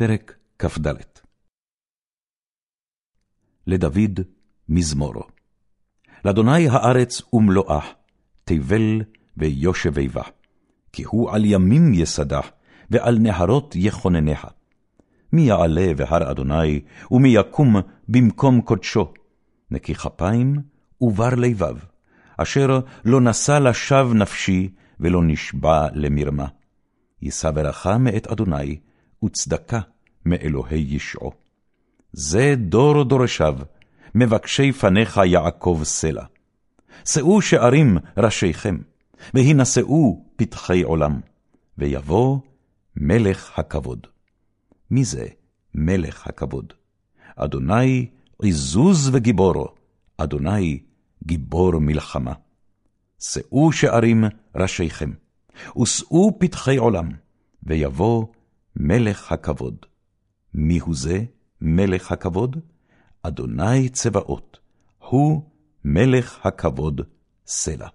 פרק כ"ד לדוד מזמור לאדוני הארץ ומלואה, תבל ויושבי בה, כי הוא על ימים יסדה, ועל נהרות יכונניה. מי יעלה בהר אדוני, ומי יקום במקום קודשו? נקי כפיים ובר לבב, אשר לא נשא לשווא נפשי, ולא נשבע למרמה. יישא ברכה מאת אדוני, וצדקה מאלוהי ישעו. זה דור דורשיו, מבקשי פניך יעקב סלע. שאו שערים ראשיכם, והינשאו פתחי עולם, ויבוא מלך הכבוד. מי זה מלך הכבוד? אדוני עזוז וגיבורו, אדוני גיבור מלחמה. שאו שערים ראשיכם, ושאו פתחי עולם, ויבוא מלך הכבוד. מיהו זה מלך הכבוד? אדוני צבאות, הוא מלך הכבוד סלע.